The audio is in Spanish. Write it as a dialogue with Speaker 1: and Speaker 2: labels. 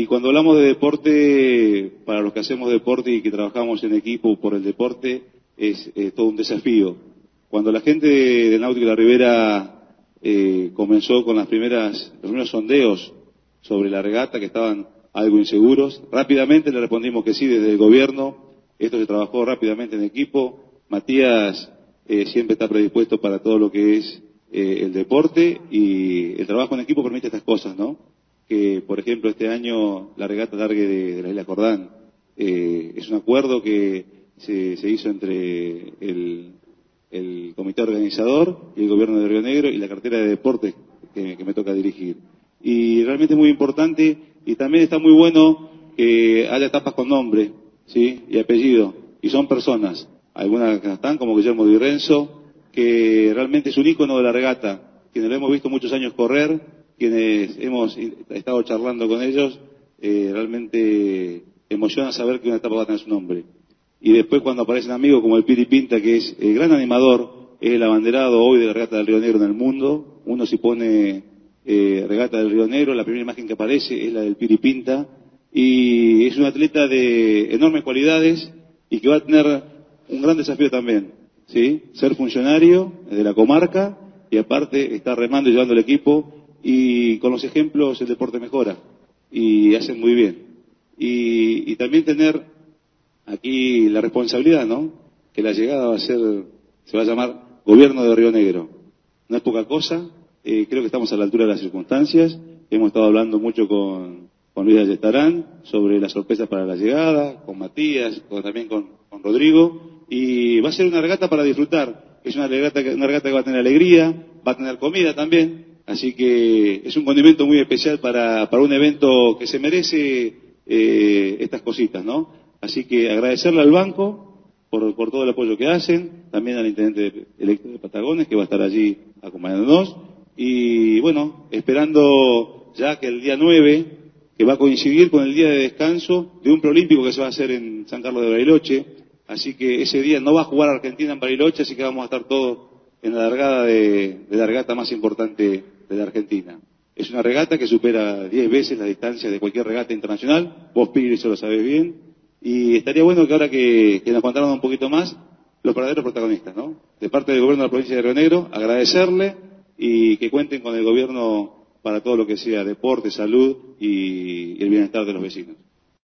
Speaker 1: Y cuando hablamos de deporte, para los que hacemos deporte y que trabajamos en equipo por el deporte, es eh, todo un desafío. Cuando la gente de, Náutico de la Ribera eh, comenzó con las primeras, los primeros sondeos sobre la regata, que estaban algo inseguros, rápidamente le respondimos que sí desde el gobierno, esto se trabajó rápidamente en equipo, Matías eh, siempre está predispuesto para todo lo que es el deporte y el trabajo en equipo permite estas cosas, ¿no? Que, por ejemplo, este año la regata largue de, la isla Jordán eh, es un acuerdo que se, hizo entre el, comité organizador y el gobierno de Río Negro y la cartera de deportes que, que me toca dirigir. Y realmente es muy importante y también está muy bueno que haya etapas con nombre, ¿sí? Y apellido. Y son personas algunas que están, como Guillermo Di Renzo, que realmente es un ícono de la regata, quienes lo hemos visto muchos años correr, quienes hemos estado charlando con ellos, eh, realmente emociona saber que una etapa va a su nombre. Y después cuando aparecen amigos como el Piri Pinta, que es el gran animador, es el abanderado hoy de la regata del Río Negro en el mundo, uno si pone eh, regata del Río Negro, la primera imagen que aparece es la del Piri Pinta, y es un atleta de enormes cualidades y que va a tener un gran desafío también, ¿sí? Ser funcionario de la comarca y aparte estar remando y llevando el equipo y con los ejemplos el deporte mejora y hacen muy bien. Y, también tener aquí la responsabilidad, ¿no? Que la llegada va a ser, se va a llamar Gobierno de Río Negro. No es poca cosa, eh, creo que estamos a la altura de las circunstancias. Hemos estado hablando mucho con, con Luis Ayestarán sobre las sorpresas para la llegada, con Matías, también con, con Rodrigo, y va a ser una regata para disfrutar. Es una regata, una regata que va a tener alegría, va a tener comida también, así que es un condimento muy especial para, para un evento que se merece eh, estas cositas, ¿no? Así que agradecerle al banco por, por todo el apoyo que hacen, también al intendente electo de Patagones que va a estar allí acompañándonos, y bueno, esperando ya que el día 9, que va a coincidir con el día de descanso de un preolímpico que se va a hacer en San Carlos de Bariloche, Así que ese día no va a jugar Argentina en Bariloche, así que vamos a estar todos en la largada de, la regata más importante de la Argentina. Es una regata que supera 10 veces la distancia de cualquier regata internacional. Vos, Piri, eso lo sabés bien. Y estaría bueno que ahora que, nos contaron un poquito más, los verdaderos protagonistas, ¿no? De parte del gobierno de la provincia de Río Negro, agradecerle y que cuenten con el gobierno para todo lo que sea deporte, salud y el bienestar de los vecinos.